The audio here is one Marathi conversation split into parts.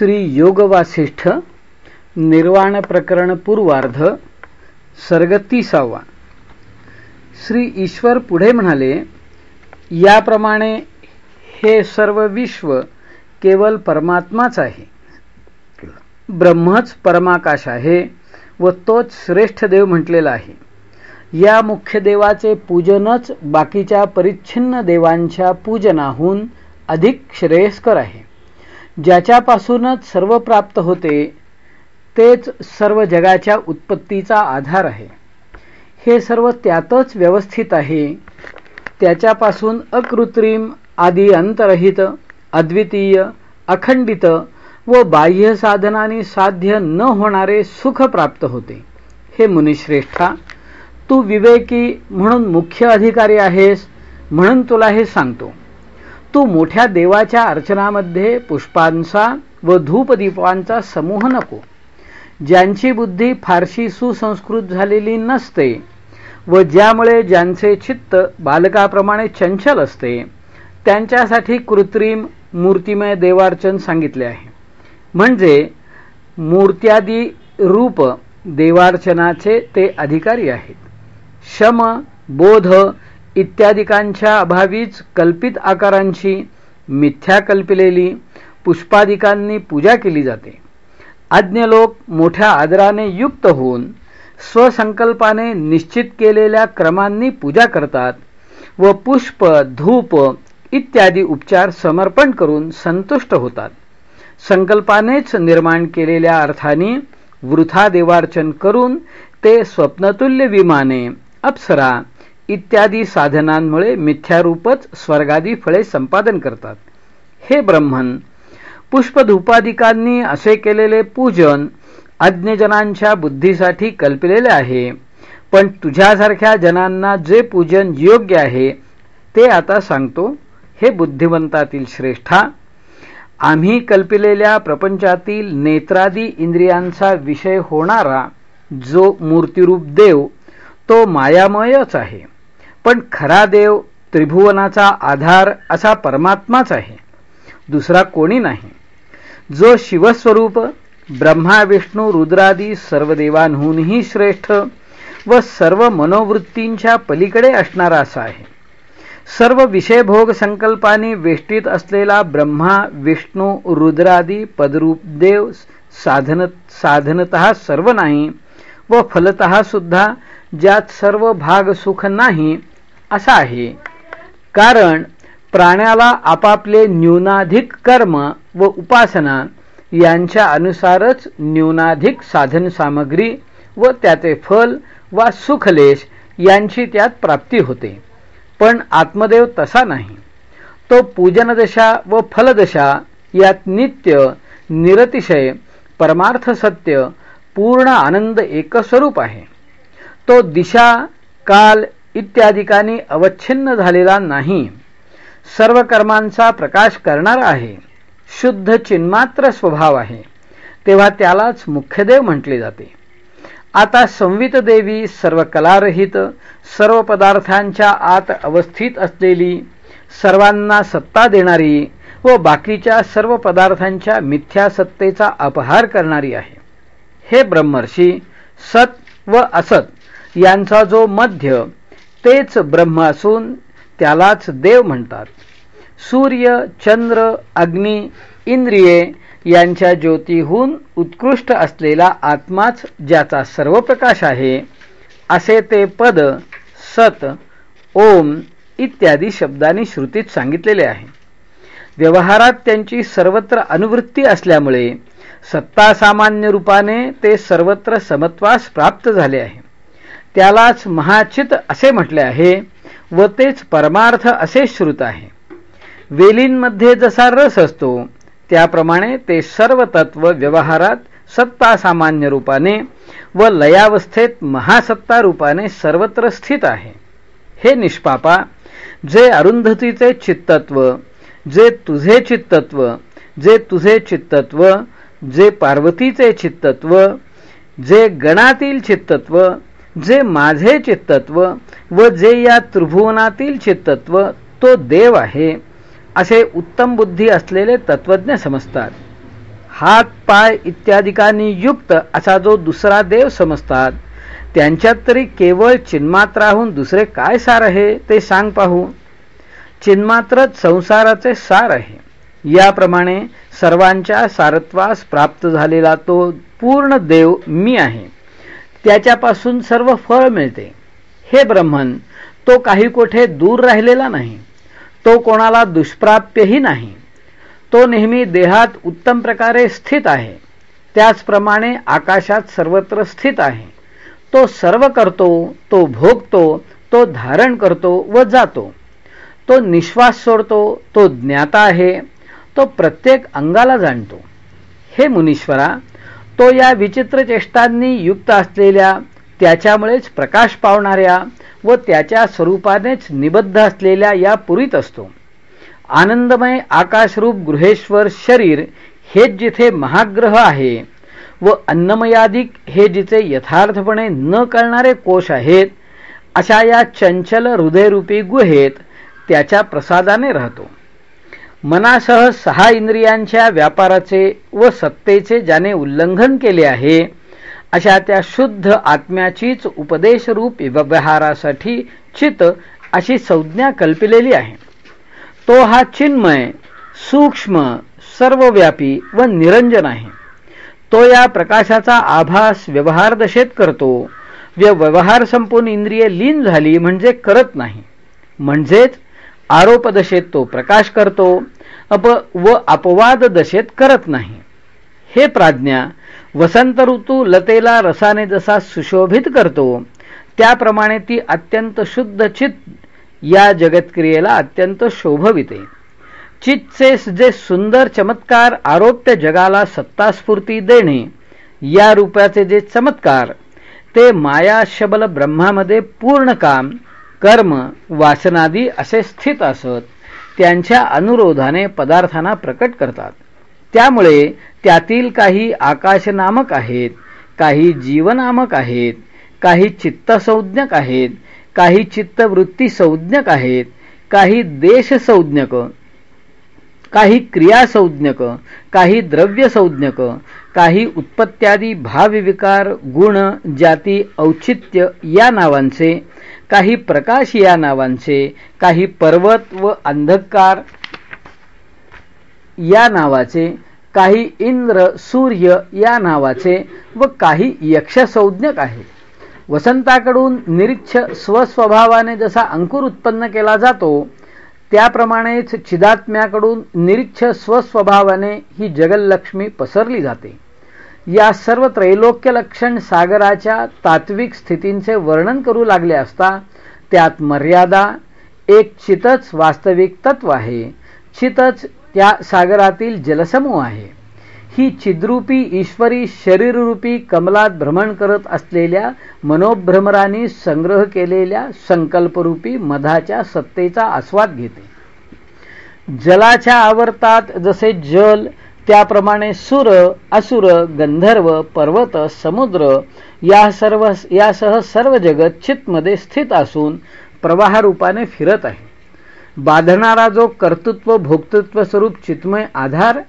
श्री योग वासिष्ठ निर्वाण प्रकरण पूर्वार्ध सरगतीसावा श्री ईश्वर पुढे म्हणाले याप्रमाणे हे सर्व विश्व केवळ परमात्माच आहे. ब्रह्मच परमाकाश आहे व तोच श्रेष्ठ देव म्हटलेला आहे. या मुख्य देवाचे पूजनच बाकीच्या परिच्छिन्न देवांच्या पूजनाहून अधिक श्रेयस्कर आहे. ज्याच्यापासूनच सर्व प्राप्त होते तेच सर्व जगाच्या उत्पत्तीचा आधार आहे. हे सर्व त्यातच व्यवस्थित आहे. त्याच्यापासून अकृत्रिम आदी अंतरहित अद्वितीय अखंडित व बाह्य साधनाने साध्य न होणारे सुख प्राप्त होते. हे मुनिश्रेष्ठा तू विवेकी म्हणून मुख्य अधिकारी आहेस म्हणून तुला हे सांगतो. तू मोठ्या देवाच्या अर्चनामध्ये पुष्पांचा व धूपदीपांचा समूह नको. ज्यांची बुद्धी फारशी सुसंस्कृत झालेली नसते व ज्यामुळे ज्यांचे चित्त बालकाप्रमाणे चंचल असते त्यांच्यासाठी कृत्रिम मूर्तिमय देवार्चन सांगितले आहे. म्हणजे मूर्त्यादी रूप देवार्चनाचे ते अधिकारी आहेत. शम बोध इत्यादिकांच्या अभावीच कल्पित आकारांची मिथ्या कल्पिलेली पुष्पादिकांनी पूजा केली जाते. आज्ञलोक मोठ्या आदराने युक्त होऊन स्वसंकल्पाने निश्चित केलेल्या क्रमांनी पूजा करतात व पुष्प धूप इत्यादी उपचार समर्पण करून संतुष्ट होतात. संकल्पानेच निर्माण केलेल्या अर्थाने वृथा देवार्चन करून ते स्वप्नतुल्य विमाने अप्सरा इत्यादी साधनांमुळे मिथ्यारूपच स्वर्गादी फळे संपादन करतात. हे ब्रह्मन पुष्पधूपादिकांनी असे केलेले पूजन अज्ञजनांच्या बुद्धीसाठी कल्पलेले आहे. पण तुझ्यासारख्या जनांना जे पूजन योग्य आहे ते आता सांगतो. हे बुद्धिवंतातील श्रेष्ठा आम्ही कल्पिलेल्या प्रपंचातील नेत्रादी इंद्रियांचा विषय होणारा जो मूर्तिरूप देव तो मायामयच आहे. पण खरा देव त्रिभुवनाचा आधार असा परमात्माच आहे. दुसरा कोणी नाही. जो शिवस्वरूप ब्रह्मा विष्णू रुद्रादी सर्व देवांहूनही श्रेष्ठ व सर्व मनोवृत्तींच्या पलीकडे असणारा असा आहे. सर्व विषयभोग संकल्पाने वेष्टीत असलेला ब्रह्मा विष्णू रुद्रादी पदरूप देव साधन साधनत सर्व नाही व फलत सुद्धा ज्यात सर्व भाग सुख नाही असा आहे. कारण प्राण्याला आपापले न्यूनाधिक कर्म व उपासना यांच्या अनुसारच न्यूनाधिक साधन सामग्री व त्याचे फल वा सुखलेश यांची त्यात प्राप्ती होते. पण आत्मदेव तसा नाही. तो पूजनदशा व फलदशा यात नित्य निरतिशय परमार्थ सत्य पूर्ण आनंद एकस्वरूप आहे. तो दिशा काल इत्यादिकांनी अवच्छिन्न झालेला नाही. सर्व कर्मांचा प्रकाश करणारा आहे. शुद्ध चिन्मात्र स्वभाव आहे. तेव्हा त्यालाच मुख्यदेव म्हटले जाते. आता संवित देवी सर्व कलारहित सर्व पदार्थांच्या आत अवस्थित असलेली सर्वांना सत्ता देणारी व बाकीच्या सर्व पदार्थांच्या मिथ्या सत्तेचा अपहार करणारी आहे. हे ब्रह्मर्षी सत व असत यांचा जो मध्य तेच ब्रह्म असून त्यालाच देव म्हणतात. सूर्य चंद्र अग्नी इंद्रिये यांच्या ज्योतीहून उत्कृष्ट असलेला आत्माच ज्याचा सर्व प्रकाश आहे असे ते पद सत ओम इत्यादी शब्दांनी श्रुतीत सांगितलेले आहे. व्यवहारात त्यांची सर्वत्र अनुवृत्ती असल्यामुळे सत्ता सामान्य रूपाने ते सर्वत्र समत्वास प्राप्त झाले आहे. त्यालाच महाचित असे म्हटले आहे व तेच परमार्थ असे श्रुत आहे. वेलींमध्ये जसा रस असतो त्याप्रमाणे ते सर्व तत्व व्यवहारात सत्ता सामान्य रूपाने व लयावस्थेत महासत्ता रूपाने सर्वत्र स्थित आहे. हे निष्पापा जे अरुंधतीचे चित्तत्व जे तुझे चित्तत्व जे तुझे चित्तत्व जे पार्वतीचे चित्तत्व जे गणातील चित्तत्व जे माझे चित्तत्व व जे या त्रिभुवनातील चित्तत्व तो देव आहे असे उत्तम बुद्धी असलेले तत्वज्ञ समजतात. हात पाय इत्यादिकांनी युक्त असा जो दुसरा देव समजतात त्यांच्यात तरी केवळ चिन्मात्राहून दुसरे काय सार आहे ते सांग पाहू. चिन्मात्रच संसाराचे सार आहे. याप्रमाणे सर्वांच्या सारत्वास प्राप्त झालेला तो पूर्ण देव मी आहे. त्याच्यापासून सर्व फळ मिळते. हे ब्रह्मन तो काही कोठे दूर राहिलेला नाही. तो कोणाला दुष्प्राप्यही नाही. तो नेहमी देहात उत्तम प्रकारे स्थित आहे. त्याचप्रमाणे आकाशात सर्वत्र स्थित आहे. तो सर्व करतो तो भोगतो तो धारण करतो व जातो. तो निश्वास सोडतो तो ज्ञाता आहे तो प्रत्येक अंगाला जाणतो. हे मुनीश्वरा तो या विचित्र चेष्टांनी युक्त असलेल्या त्याच्यामुळेच प्रकाश पावणाऱ्या व त्याच्या स्वरूपानेच निबद्ध असलेल्या या पुरीत असतो. आनंदमय आकाशरूप गृहेश्वर शरीर हे जिथे महाग्रह आहे व अन्नमयादिक हे जिचे यथार्थपणे न कळणारे कोश आहेत अशा या चंचल हृदयरूपी गुहेत त्याच्या प्रसादाने राहतो. मनासह सहा इंद्रियांच्या व्यापाराचे व सत्तेचे ज्याने उल्लंघन केले आहे अशा त्या शुद्ध आत्म्याचीच उपदेशरूप व्यवहारासाठी चित अशी संज्ञा कल्पिलेली आहे. तो हा चिन्मय सूक्ष्म सर्वव्यापी व निरंजन आहे. तो या प्रकाशाचा आभास व्यवहार दशेत करतो. व्यवहार संपून इंद्रिय लीन झाली म्हणजे करत नाही. म्हणजेच आरोप दशेत तो प्रकाश करतो अप व अपवाद दशेत करत नाही. हे प्राज्ञा वसंत ऋतू लतेला रसाने जसा सुशोभित करतो त्याप्रमाणे ती अत्यंत शुद्ध चित या जगतक्रियेला अत्यंत शोभविते. चितचे जे सुंदर चमत्कार आरोप्य जगाला सत्तास्फूर्ती देणे या रूपाचे जे चमत्कार ते माया शबल ब्रह्मामध्ये पूर्ण काम कर्म वासनादी असे स्थित असत त्यांच्या अनुरोधाने पदार्थांना प्रकट करतात. त्यामुळे त्यातील काही आकाशनामक आहेत काही जीवनामक आहेत काही चित्तसंज्ञक आहेत काही चित्तवृत्ती संज्ञक आहेत काही देशसंज्ञक काही क्रियासंज्ञक काही द्रव्यसंज्ञक काही उत्पत्त्यादी भावविकार गुण जाती औचित्य या नावांचे काही प्रकाश या नावांचे काही पर्वत व अंधकार या नावाचे काही इंद्र सूर्य या नावाचे व काही यक्षसंज्ञक आहे. वसंताकडून निरीक्ष स्वस्वभावाने जसा अंकुर उत्पन्न केला जातो त्याप्रमाणेच छिदात्म्याकडून निरीक्ष स्वस्वभावाने ही जगलक्ष्मी पसरली जाते. या सर्व त्रैलोक्य लक्षण सागराच्या तात्विक स्थितींचे वर्णन करू लागले असता त्यात मर्यादा एक चितच वास्तविक तत्व आहे. चितच त्या सागरातील जलसमूह आहे. ही छिद्रूपी ईश्वरी शरीररूपी कमलात भ्रमण करत असलेल्या मनोभ्रमराने संग्रह केलेल्या संकल्परूपी मधाच्या सत्तेचा आस्वाद घेते. जलाच्या आवर्तात जसे जल त्याप्रमाणे सुर असुर गंधर्व पर्वत समुद्र या सर्व यासह सर्व जगत चितमध्ये स्थित असून प्रवाहरूपाने फिरत आहे. बाधणारा जो कर्तृत्व भोक्तृत्व स्वरूप चितमय आधार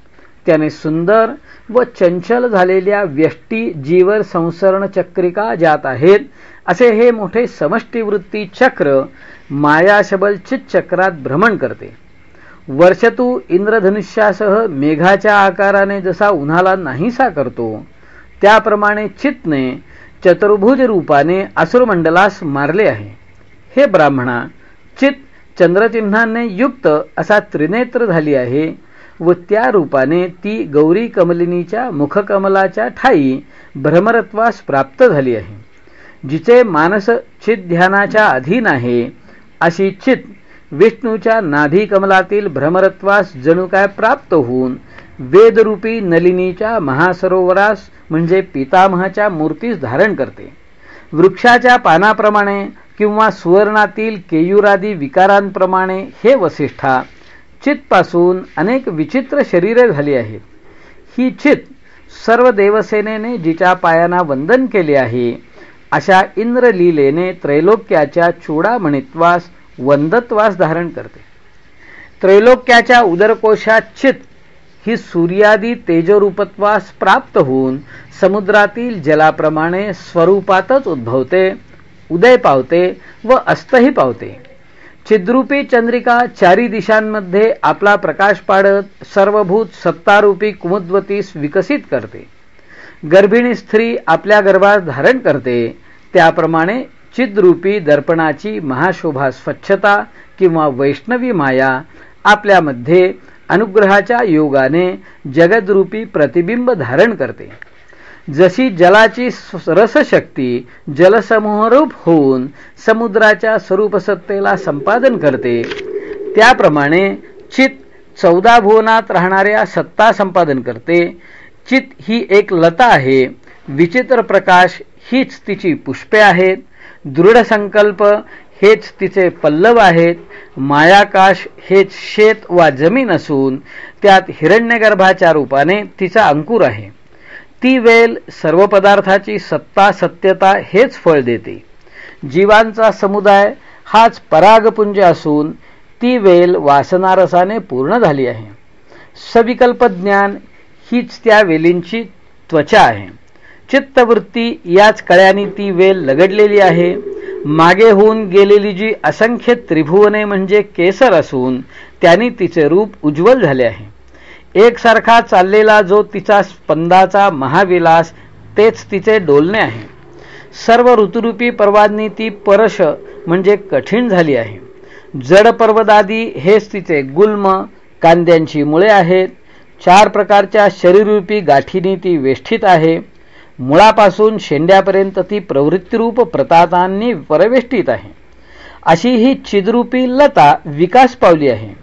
त्याने सुंदर व चंचल झालेल्या व्यष्टी जीवर संसरण चक्रिका ज्यात आहेत असे हे मोठे समष्टीवृत्ती चक्र मायाशबल चक्रात भ्रमण करते. वर्षतू इंद्रधनुष्यासह मेघाच्या आकाराने जसा उन्हाला नाहीसा करतो त्याप्रमाणे चित्तने चतुर्भुज रूपाने असुरमंडलास मारले आहे. हे ब्राह्मणा चित चंद्रचिन्हाने युक्त असा त्रिनेत्र झाली आहे व त्या रूपाने ती गौरी कमलिनीच्या मुखकमलाच्या ठाई भ्रमरत्वास प्राप्त झाली आहे. जिचे मानस चित ध्यानाच्या अधीन आहे अशी चित विष्णूच्या नाधी कमलातील भ्रमरत्वास जणू काय प्राप्त होऊन वेदरूपी नलिनीच्या महासरोवरास म्हणजे पितामहाच्या मूर्तीस धारण करते. वृक्षाच्या पानाप्रमाणे किंवा सुवर्णातील केयुरादी विकारांप्रमाणे हे वसिष्ठा चितपासून अनेक विचित्र शरीरे झाली आहेत. ही चित सर्व देवसेनेने जिच्या पायांना वंदन केले आहे अशा इंद्रलीलेने त्रैलोक्याच्या चूडामणित्वास वंदत्वास धारण करते. त्रैलोक्याच्या उदरकोशात चित ही सूर्यादी तेजरूपत्वास प्राप्त होऊन समुद्रातील जलाप्रमाणे स्वरूपातच उद्भवते उदय पावते व अस्तही पावते. चिद्रूपी चंद्रिका चारी दिशांमध्ये आपला प्रकाश पाडत सर्वभूत सत्तारूपी कुमुद्वतीस विकसित करते. गर्भिणी स्त्री आपल्या गर्भात धारण करते. त्याप्रमाणे चिद्रूपी दर्पणाची महाशोभा स्वच्छता किंवा वैष्णवी माया आपल्यामध्ये अनुग्रहाच्या योगाने जगदरूपी प्रतिबिंब धारण करते. जशी जलाची रसशक्ती जलसमूहरूप होऊन समुद्राच्या स्वरूपसत्तेला संपादन करते त्याप्रमाणे चित चौदा भुवनात राहणाऱ्या सत्ता संपादन करते. चित ही एक लता आहे विचित्र प्रकाश हीच तिची पुष्पे आहेत दृढ संकल्प हेच तिचे पल्लव आहेत मायाकाश हेच शेत वा जमीन असून त्यात हिरण्यगर्भाच्या रूपाने तिचा अंकुर आहे. ती वेल सर्व पदार्थाची सत्ता सत्यता हेच फळ देते. जीवांचा समुदाय हाच परागपुंज असून ती वेल वासनारसाने पूर्ण झाली आहे. सविकल्प ज्ञान हीच त्या वेलींची त्वचा आहे. चित्तवृत्ती याच कळ्याने ती वेल लगडलेली आहे. मागे होऊन गेलेली जी असंख्य त्रिभुवने म्हणजे केसर असून त्यांनी तिचे रूप उज्ज्वल झाले आहे. एकसारखा चाललेला जो तिचा स्पंदाचा महाविलास तेच तिचे डोलणे आहे. सर्व ऋतुरूपी पर्वांनी ती परश म्हणजे कठीण झाली आहे. जड पर्वदादी हेच तिचे गुल्म कांद्यांची मुळे आहेत. चार प्रकारच्या शरीररूपी गाठीनी ती वेष्ठित आहे. मुळापासून शेंड्यापर्यंत ती प्रवृत्तीरूप प्रतातांनी परवेष्टीत आहे. अशी ही चिद्रूपी लता विकास पावली आहे.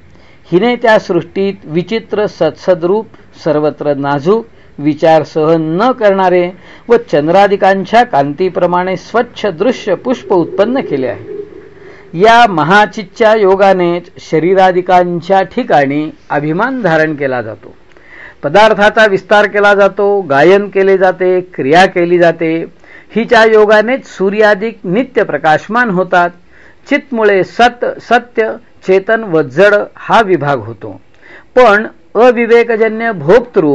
हिने त्या सृष्टीत विचित्र सत्सद्रूप सर्वत्र नाजूक विचार सहन न करणारे व चंद्रादिकांच्या कांतीप्रमाणे स्वच्छ दृश्य पुष्प उत्पन्न केले आहे. या महाचितच्या योगानेच शरीरादिकांच्या ठिकाणी अभिमान धारण केला जातो. पदार्थाचा विस्तार केला जातो गायन केले जाते क्रिया केली जाते. हिच्या योगानेच सूर्याधिक नित्य प्रकाशमान होतात. चित्तमुळे सत सत्य चेतन व जड हा विभाग होतो. पण अविवेकजन्य भोक्तृ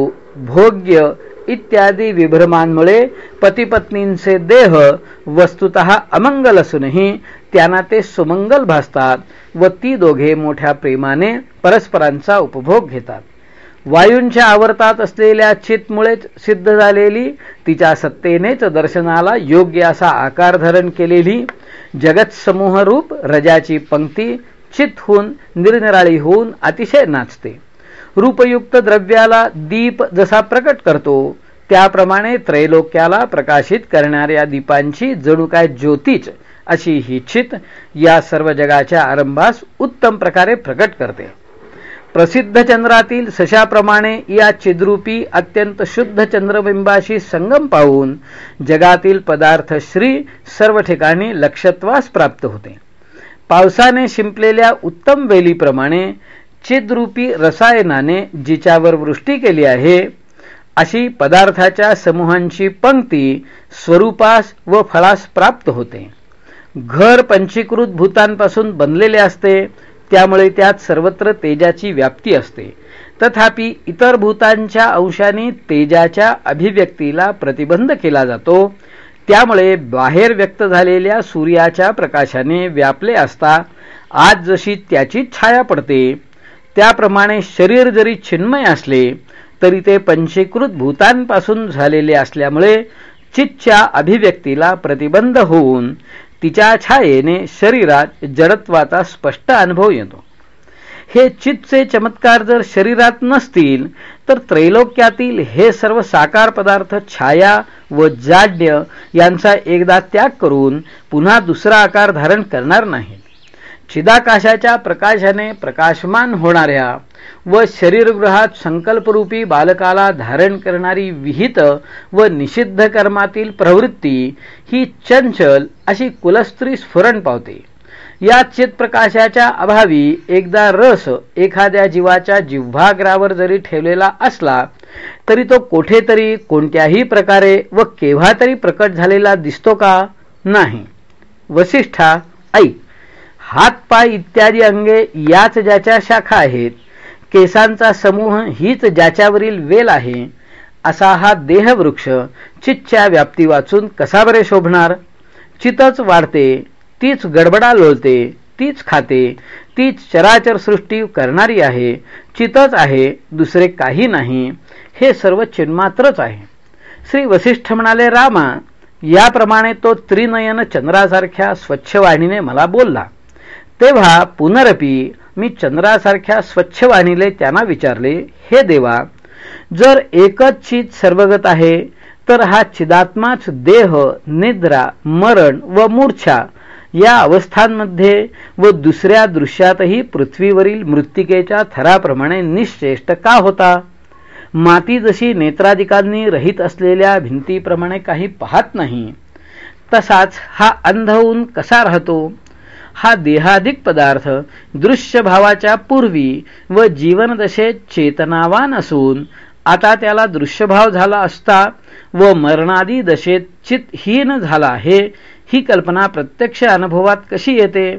भोग्य इत्यादी विभ्रमांमुळे पतीपत्नींचे देह वस्तुत अमंगल असूनही त्यांना ते सुमंगल भासतात व ती दोघे मोठ्या प्रेमाने परस्परांचा उपभोग घेतात. वायूंच्या आवर्तात असलेल्या चितमुळेच सिद्ध झालेली तिच्या सत्तेनेच दर्शनाला योग्य असा आकार धारण केलेली जगतसमूहरूप रजाची पंक्ती चित होऊन निरनिराळी होऊन अतिशय नाचते. रूपयुक्त द्रव्याला दीप जसा प्रकट करतो त्याप्रमाणे त्रैलोक्याला प्रकाशित करणाऱ्या दीपांची जणू काय ज्योतीच अशी ही चित या सर्व जगाच्या आरंभास उत्तम प्रकारे प्रकट करते. प्रसिद्ध चंद्रातील सशाप्रमाणे या चिद्रूपी अत्यंत शुद्ध चंद्रबिंबाशी संगम पाहून जगातील पदार्थ श्री सर्व ठिकाणी लक्षत्वास प्राप्त होते. पावसाने शिंपलेल्या उत्तम वेलीप्रमाणे चिद्रूपी रसायनाने जिच्यावर वृष्टी केली आहे अशी पदार्थाच्या समूहांची पंक्ती स्वरूपास व फळास प्राप्त होते. घर पंचीकृत भूतांपासून बनलेले असते त्यामुळे त्यात सर्वत्र तेजाची व्याप्ती असते. तथापि इतर भूतांच्या अंशाने तेजाच्या अभिव्यक्तीला प्रतिबंध केला जातो त्यामुळे बाहेर व्यक्त झालेल्या सूर्याच्या प्रकाशाने व्यापले असता आज जशी त्याची छाया पडते त्याप्रमाणे शरीर जरी छिन्मय असले तरी ते पंचीकृत भूतांपासून झालेले असल्यामुळे चितच्या अभिव्यक्तीला प्रतिबंध होऊन तिच्या छायेने शरीरात जडत्वाचा स्पष्ट अनुभव येतो. हे चितचे चमत्कार जर शरीरात नसतील तर त्रैलोक्यातील हे सर्व साकार पदार्थ छाया व जाड्य यांचा एकदा त्याग करून पुन्हा दुसरा आकार धारण करणार नाही चिदाकाशाच्या प्रकाशाने प्रकाशमान होणाऱ्या व शरीरगृहात संकल्परूपी बालकाला धारण करणारी विहित व निषिद्ध कर्मातील प्रवृत्ती ही चंचल अशी कुलस्त्री स्फुरण पावते. या चितप्रकाशाच्या अभावी एकदा रस एखाद्या जीवाच्या जिव्हाग्रावर जरी ठेवलेला असला तरी तो कोठेतरी कोणत्याही प्रकारे व केव्हा तरी प्रकट झालेला दिसतो का? नाही. वसिष्ठा ऐक हात पाय इत्यादी अंगे याच ज्याच्या शाखा आहेत केसांचा समूह हीच ज्याच्यावरील वेल आहे असा हा देहवृक्ष चितच्या व्याप्ती वाचून कसा बरे शोभणार? चितच वाढते. तीच गडबडा लोळते तीच खाते तीच चराचर सृष्टी करणारी आहे चितच आहे दुसरे काही नाही हे सर्व चिन्मात्रच आहे. श्री वसिष्ठ म्हणाले रामा याप्रमाणे तो त्रिनयन चंद्रासारख्या स्वच्छ वाणीने मला बोलला. तेव्हा पुनरपी मी चंद्रासारख्या स्वच्छ वाणीले त्यांना विचारले हे देवा जर एकच चित सर्वगत आहे तर हा चिदात्माच देह निद्रा मरण व मूर्छा या अवस्थांमध्ये व दुसऱ्या दृश्यातही पृथ्वीवरील मृत्तिकेच्या थराप्रमाणे निश्चेष्ट का होता? माती जशी नेत्राधिकांनी रहित असलेल्या भिंतीप्रमाणे काही पाहत नाही तसाच हा अंध होऊन कसा राहतो? हा देहाधिक पदार्थ दृश्य भावाच्या पूर्वी व जीवनदशेत चेतनावान असून आता त्याला दृश्यभाव झाला असता व मरणादी दशेत चितहीन झाला आहे ही कल्पना प्रत्यक्ष अनुभवात कशी येते?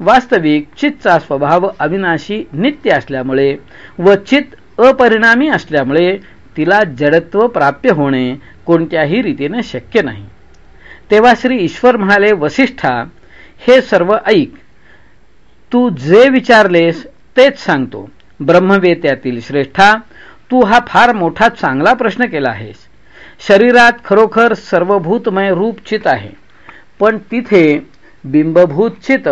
वास्तविक चितचा स्वभाव अविनाशी नित्य असल्यामुळे व चित अपरिणामी असल्यामुळे तिला जडत्व प्राप्य होणे कोणत्याही रीतीने शक्य नाही. तेव्हा श्री ईश्वर म्हणाले वसिष्ठा हे सर्व ऐक. तू जे विचारलेस तेच सांगतो. ब्रह्मवेत्यातील श्रेष्ठा तू हा फार मोठा चांगला प्रश्न केला आहेस. शरीरात खरोखर सर्वभूतमय रूप चित आहे. पण तिथे बिंबभूत चित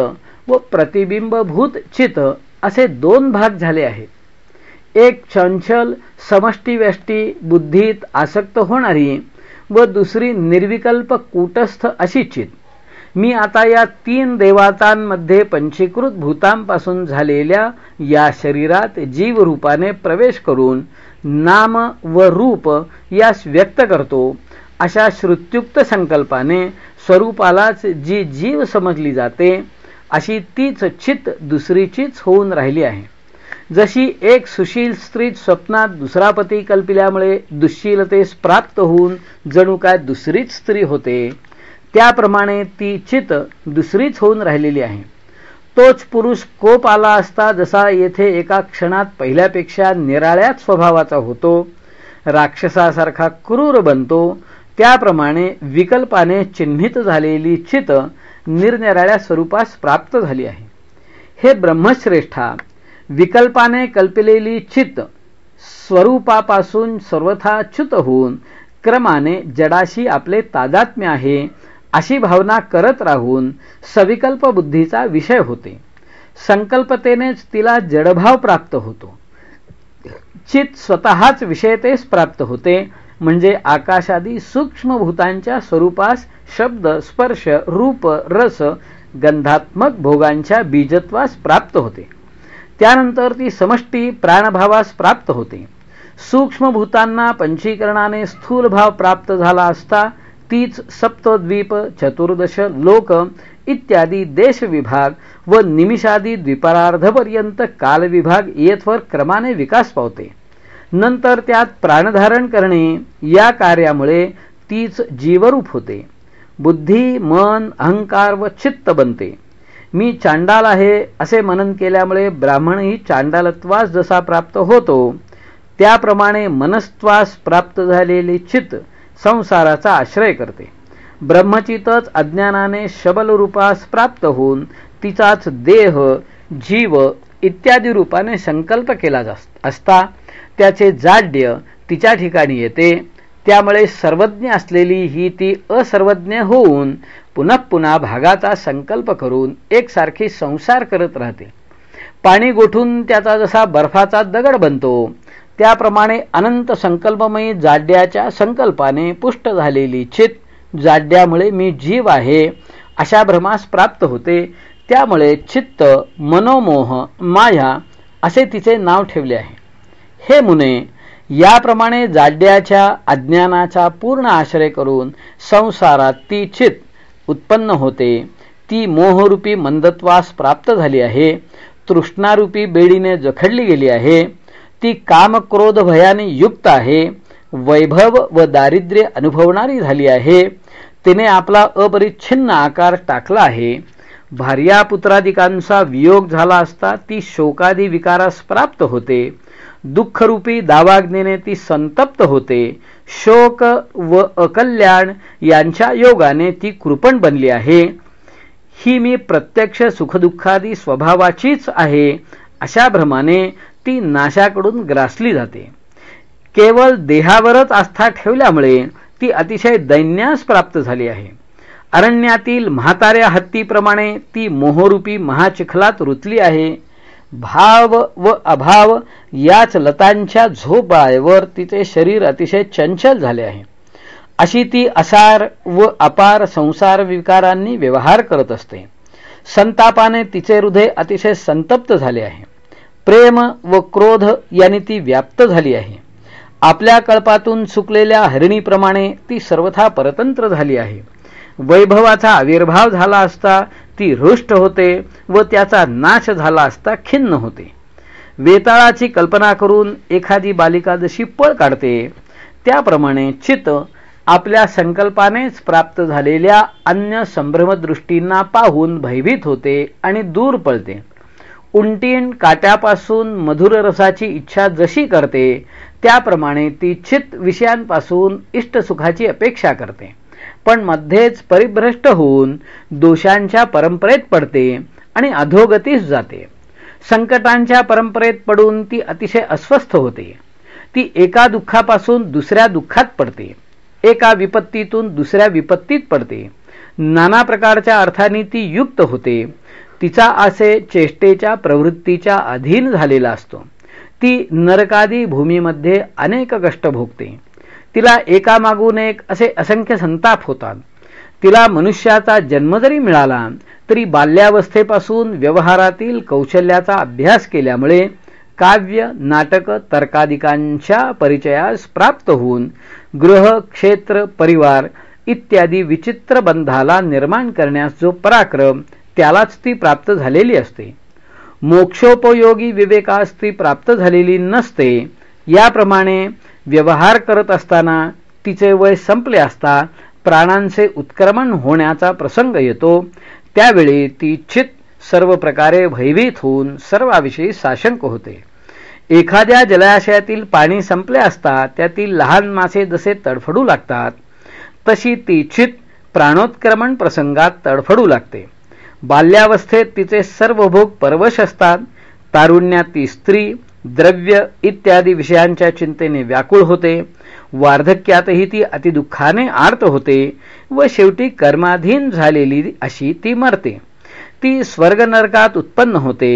व प्रतिबिंबभूत चित असे दोन भाग झाले आहेत. एक चंचल समष्टीव्यष्टी बुद्धीत आसक्त होणारी व दुसरी निर्विकल्प कूटस्थ अशी चित. मी आता या तीन देवातांमध्ये पंचीकृत भूतांपासून झालेल्या या शरीरात जीवरूपाने प्रवेश करून नाम व रूप यास व्यक्त करतो अशा श्रुत्युक्त संकल्पाने स्वरूपालाच जी जीव समजली जाते अशी तीच चित दुसरीचीच होऊन राहिली आहे. जशी एक सुशील स्त्री स्वप्नात दुसरा पती कल्पिल्यामुळे दुश्शीलतेस प्राप्त होऊन जणू काय दुसरीच स्त्री होते त्याप्रमाणे ती चित दुसरीच होऊन राहिलेली आहे. तोच पुरुष कोप आला असता जसा येथे एका क्षणात पहिल्यापेक्षा निराळ्याच स्वभावाचा होतो राक्षसासारखा क्रूर बनतो त्याप्रमाणे विकल्पाने चिन्हित झालेली चित निरनिराळ्या स्वरूपास प्राप्त झाली आहे. हे ब्रह्मश्रेष्ठा विकल्पाने कल्पलेली चित्त स्वरूपापासून सर्वथा च्युत होऊन क्रमाने जडाशी आपले तादात्म्य आहे अशी भावना करत राहून सविकल्प बुद्धीचा विषय होते. संकल्पतेनेच तिला जडभाव प्राप्त होतो. चित स्वतःच विषयतेस प्राप्त होते म्हणजे आकाशादी सूक्ष्मभूतांच्या स्वरूपास शब्द स्पर्श रूप रस गंधात्मक भोगांच्या बीजत्वास प्राप्त होते. त्यानंतर ती समष्टी प्राणभावास प्राप्त होते. सूक्ष्मभूतांना पंचीकरणाने स्थूलभाव प्राप्त झाला असता तीच सप्तद्वीप चतुर्दश लोक इत्यादी देशविभाग व निमिषादी द्विपरार्धपर्यंत कालविभाग येथवर क्रमाने विकास पावते. नंतर त्यात प्राणधारण करणे या कार्यामुळे तीच जीवरूप होते. बुद्धी मन अहंकार व चित्त बनते. मी चांडाल आहे असे मनन केल्यामुळे ब्राह्मणही चांडालत्वास जसा प्राप्त होतो त्याप्रमाणे मनस्त्वास प्राप्त झालेली चित्त संसाराचा आश्रय करते. ब्रह्मचितच अज्ञानाने शबल रूपास प्राप्त होऊन तिचाच देह जीव इत्यादी रूपाने संकल्प केला असता. त्याचे जाड्य तिच्या ठिकाणी येते. त्यामुळे सर्वज्ञ असलेली ही ती असर्वज्ञ होऊन पुनः पुन्हा भागाचा संकल्प करून एकसारखी संसार करत राहते. पाणी गोठून त्याचा जसा बर्फाचा दगड बनतो त्याप्रमाणे अनंत संकल्पमयी जाड्याच्या संकल्पाने पुष्ट झालेली चित जाड्यामुळे मी जीव आहे अशा भ्रमास प्राप्त होते. त्यामुळे चित्त मनोमोह माया असे तिचे नाव ठेवले आहे. हे मुने याप्रमाणे जाड्याच्या अज्ञानाचा पूर्ण आश्रय करून संसारात ती चित उत्पन्न होते. ती मोहरूपी मंदत्वास प्राप्त झाली आहे. तृष्णारूपी बेडीने जखडली गेली आहे. ती कामक्रोध भयाने युक्त आहे वैभव व दारिद्र्य अनुभवणारी झाली आहे तिने आपला अपरिच्छिन्न आकार टाकला आहे. भार्या पुत्रादिकांचा वियोग झाला असता ती शोकादी विकारास प्राप्त होते. दुःखरूपी दावाग्नीने ती संतप्त होते. शोक व अकल्याण यांच्या योगाने ती कृपण बनली आहे. ही मी प्रत्यक्ष सुखदुःखादी स्वभावाचीच आहे अशा भ्रमाने ती नाशाकडून ग्रासली जाते. केवळ देहावरच आस्था ठेवल्यामुळे ती अतिशय दैन्यास प्राप्त झाली आहे. अरण्यातील म्हाताऱ्या हत्तीप्रमाणे ती मोहरूपी महाचिखलात रुतली आहे. भाव व अभाव याच लतांच्या झोपाळ्यावर तिचे शरीर अतिशय चंचल झाले आहे. अशी ती असार व अपार संसार विकारांनी व्यवहार करत असते. संतापाने तिचे हृदय अतिशय संतप्त झाले आहे. प्रेम व क्रोध यांनी ती व्याप्त झाली आहे. आपल्या कळपातून सुकलेल्या हरिणीप्रमाणे ती सर्वथा परतंत्र झाली आहे. वैभवाचा आविर्भाव झाला असता ती हृष्ट होते व त्याचा नाश झाला असता खिन्न होते. वेताळाची कल्पना करून एखादी बालिका जशी पळ काढते त्याप्रमाणे चित्त आपल्या संकल्पानेच प्राप्त झालेल्या अन्य संभ्रमदृष्टींना पाहून भयभीत होते आणि दूर पळते. उंटीन काट्यापासून मधुर रसाची इच्छा जशी करते त्याप्रमाणे ती चित्त विषयांपासून इष्टसुखाची अपेक्षा करते. पण मध्येच परिभ्रष्ट होऊन दोषांच्या परंपरेत पडते आणि अधोगतीस जाते. संकटांच्या परंपरेत पडून ती अतिशय अस्वस्थ होते. ती एका दुःखापासून दुसऱ्या दुःखात पडते. एका विपत्तीतून दुसऱ्या विपत्तीत पडते. नाना प्रकारच्या अर्थाने ती युक्त होते. तिचा असे चेष्टेच्या प्रवृत्तीच्या अधीन झालेला असतो. ती नरकादी भूमीमध्ये अनेक कष्ट भोगते. तिला एकामागून एक असे असंख्य संताप होतात. तिला मनुष्याचा जन्म जरी मिळाला तरी बाल्यावस्थेपासून व्यवहारातील कौशल्याचा अभ्यास केल्यामुळे काव्य नाटक तर्कादिकांच्या परिचयास प्राप्त होऊन गृह क्षेत्र परिवार इत्यादी विचित्र बंधाला निर्माण करण्यास जो पराक्रम त्यालाच ती प्राप्त झालेली असते. मोक्षोपयोगी विवेकास ती प्राप्त झालेली नसते. याप्रमाणे व्यवहार करत असताना तिचे वय संपले असता प्राणांचे उत्क्रमण होण्याचा प्रसंग येतो. त्यावेळी ती चित सर्व प्रकारे भयभीत होऊन सर्वाविषयी साशंक होते. एखाद्या जलाशयातील पाणी संपले असता त्यातील लहान मासे जसे तडफडू लागतात तशी ती चित प्राणोत्क्रमण प्रसंगात तडफडू लागते. बाल्यावस्थेत तिचे सर्व भोग परवश असतात. तारुण्यात ती स्त्री द्रव्य इत्यादी विषयांच्या चिंतेने व्याकुळ होते. वार्धक्यातही ती अतिदुःखाने आर्त होते व शेवटी कर्माधीन झालेली अशी ती मरते. ती स्वर्गनरकात उत्पन्न होते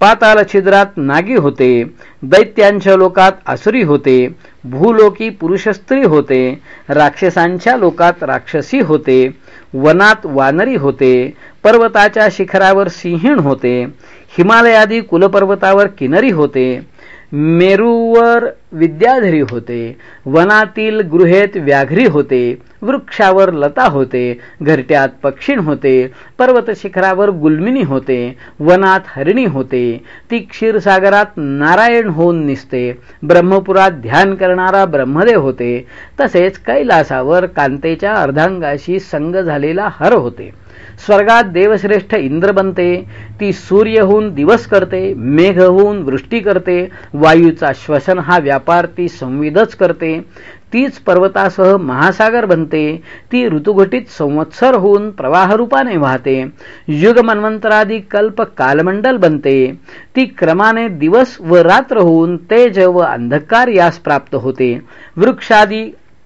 पाताल छिद्रात नागी होते दैत्यांच्या लोकात असुरी होते भूलोकी पुरुषस्त्री होते राक्षसांच्या लोकात राक्षसी होते वनात वानरी होते पर्वताच्या शिखरावर सिंहीण होते. हिमालयादी कुलपर्वतावर किनरी होते. मेरूवर विद्याधरी होते. वनातील गृहेत व्याघ्री होते. वृक्षावर लता होते. घरट्यात पक्षीण होते. पर्वत शिखरावर गुलमिनी होते. वनात हरिणी होते. ती क्षीरसागरात नारायण होऊन निसते. ब्रह्मपुरात ध्यान करणारा ब्रह्मदेव होते. तसेच कैलासावर कांतेच्या अर्धांगाशी संग झालेला हर होते. स्वर्गात देवश्रेष्ठ इंद्र बनते. ती सूर्य होऊन दिवस करते मेघ होऊन वृष्टी करते वायूचा श्वसन हा व्यापार ती संविधच करते. तीच पर्वतासह महासागर बनते ती ऋतुघटित संवत्सर होऊन प्रवाहरूपाने वाहते. युग मन्वंतरादी कल्प कालमंडल बनते ती क्रमाने दिवस व रात्र होऊन तेज व अंधकार यास प्राप्त होते. वृक्षादी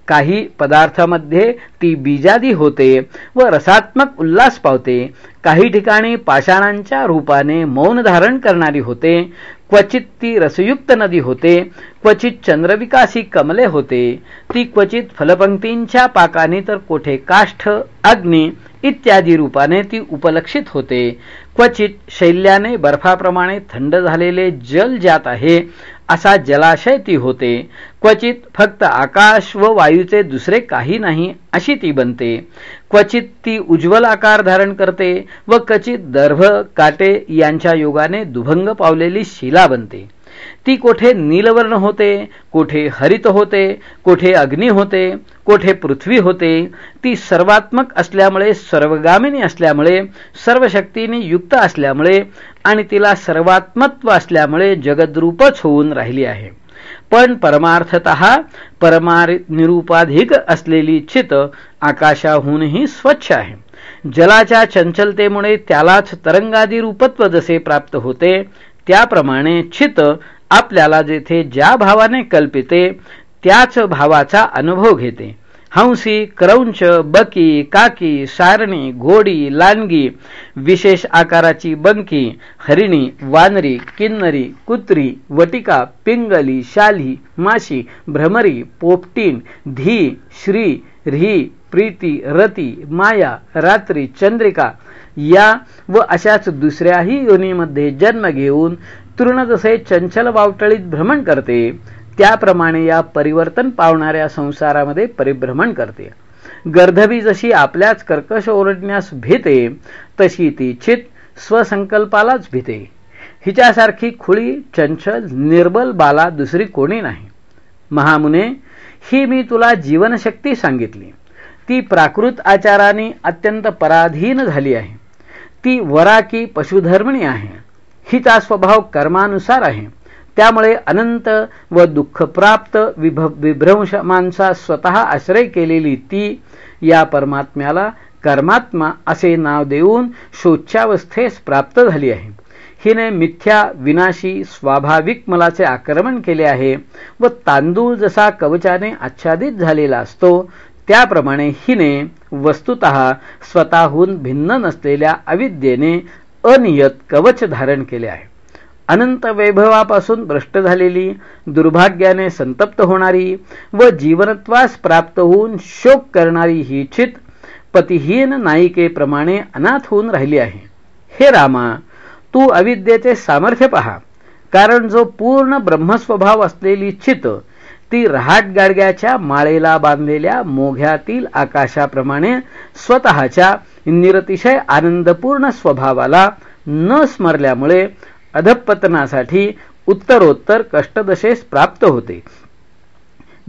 काही पदार्थामध्ये ती बीजादी होते व रसात्मक उल्लास पावते. काही ठिकाणी पाषाणांच्या रूपाने मौन धारण करणारी होते. क्वचित ती रसयुक्त नदी होते. क्वचित चंद्रविकासी कमले होते. ती क्वचित फलपंक्तींच्या पाकाने तर कोठे काष्ठ अग्नी इत्यादी रूपाने ती उपलक्षित होते. क्वचित शैल्याने बर्फाप्रमाणे थंड झालेले जल जात आहे असा जलाशय ती होते. क्वचित फक्त आकाश व वायूचे दुसरे काही नाही अशी ती बनते. क्वचित ती उज्ज्वल आकार धारण करते व क्वचित दर्भ काटे यांच्या योगाने दुभंग पावलेली शिला बनते. ती कोठे नीलवर्ण होते कोठे हरित होते कोठे अग्नी होते कोठे पृथ्वी होते ती सर्वात्मक असल्यामुळे सर्वगामिनी असल्यामुळे सर्व शक्तीने युक्त असल्यामुळे आणि तिला सर्वात्मत्व असल्यामुळे जगद्रूपच होऊन राहिली आहे. पण परमार्थत परमार निरुपाधिक असलेली चित आकाशाहूनही स्वच्छ आहे. जलाच्या चंचलतेमुळे त्यालाच तरंगादी रूपत्व जसे प्राप्त होते त्याप्रमाणे चित आपल्याला जेथे ज्या भावाने कल्पिते त्याच भावाचा अनुभव घेते. हंसी क्रौंच बकी काकी सारणी घोडी लांडगी विशेष आकाराची बंकी हरिणी वानरी किन्नरी कुत्री वटिका पिंगली शाली माशी भ्रमरी पोपटीन धी श्री री प्रीती रती माया रात्री चंद्रिका. या व अशाच दुसऱ्याही योनीमध्ये जन्म घेऊन तृण जसे चंचल वावटळीत भ्रमण करते. त्याप्रमाणे या परिवर्तन पावणाऱ्या संसारामध्ये परिभ्रमण करते. गर्धबी जशी आपल्याच कर्कश ओरडण्यास भीते तशी ती चित स्वसंकल्पालाच भीते. हिच्यासारखी खुळी चंचल निर्बल बाला दुसरी कोणी नाही. महामुने ही मी तुला जीवनशक्ती सांगितली. ती प्राकृत आचाराने अत्यंत पराधीन झाली आहे. ती वराकी पशुधर्मणी आहे. हिचा स्वभाव कर्मानुसार आहे. त्यामुळे अनंत व दुःखप्राप्त विभ्रंशमांचा स्वतः आश्रय केलेली ती या परमात्म्याला कर्मात्मा असे नाव देऊन शोच्यावस्थेस प्राप्त झाली आहे. हिने मिथ्या विनाशी स्वाभाविक मलाचे आक्रमण केले आहे व तांदूळ जसा कवचाने आच्छादित झालेला असतो त्याप्रमाणे हिने वस्तुत स्वतःहून भिन्न नसलेल्या अविद्येने अनियत कवच धारण केले आहे. अनंत वैभवापासून भ्रष्ट झालेली दुर्भाग्याने संतप्त होणारी व जीवनत्वास प्राप्त होऊन शोक करणारी ही चित पतिहीन नायिकेप्रमाणे अनाथ होऊन राहिली आहे. हे रामा तू अविद्येचे सामर्थ्य पहा. कारण जो पूर्ण ब्रह्मस्वभाव असलेली चित ती रहाट गाडग्याच्या माळेला बांधलेल्या मोघ्यातील आकाशाप्रमाणे स्वतःच्या निरतिशय आनंदपूर्ण स्वभावाला न स्मरल्यामुळे अधपतनासाठी उत्तरोत्तर कष्टदशेस प्राप्त होते.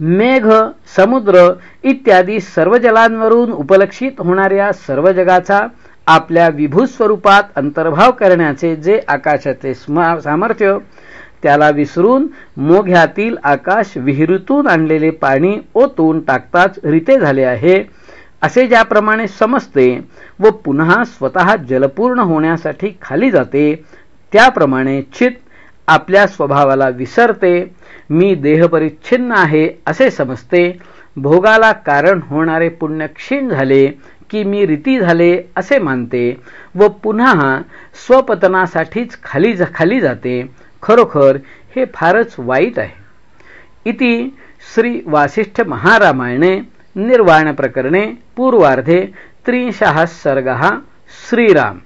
मेघ समुद्र इत्यादी सर्व जलांवरून उपलक्षित होणाऱ्या सर्व जगाचा आपल्या विभू स्वरूपात अंतर्भाव करण्याचे जे आकाशाचे सामर्थ्य त्याला विसरून मोघ्यातील आकाश विहिरीतून आणलेले पाणी ओतून टाकताच रिते झाले आहे असे ज्याप्रमाणे समजते व पुन्हा स्वतः जलपूर्ण होण्यासाठी खाली जाते त्याप्रमाणे चित आपल्या स्वभावाला विसरते मी देहपरिच्छिन्न आहे असे समजते भोगाला कारण होणारे पुण्य क्षीण झाले की मी रीती झाले असे मानते व पुन्हा स्वपतनासाठीच खाली खाली जाते खरोखर हे फारच वाईट आहे. इति श्री वासिष्ठ महारामायणे निर्वाण प्रकरणे पूर्वार्धे त्रिंशः सर्ग श्रीराम.